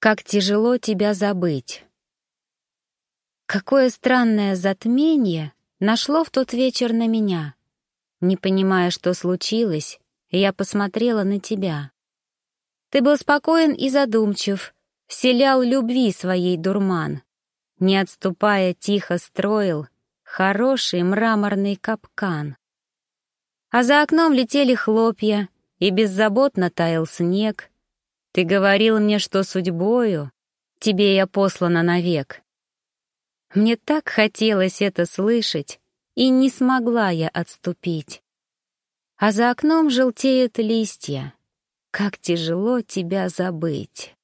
Как тяжело тебя забыть. Какое странное затмение нашло в тот вечер на меня. Не понимая, что случилось, я посмотрела на тебя. Ты был спокоен и задумчив, вселял любви своей дурман. Не отступая, тихо строил хороший мраморный капкан. А за окном летели хлопья, и беззаботно таял снег, ты говорил мне, что судьбою тебе я послана навек. Мне так хотелось это слышать, и не смогла я отступить. А за окном желтеют листья. Как тяжело тебя забыть.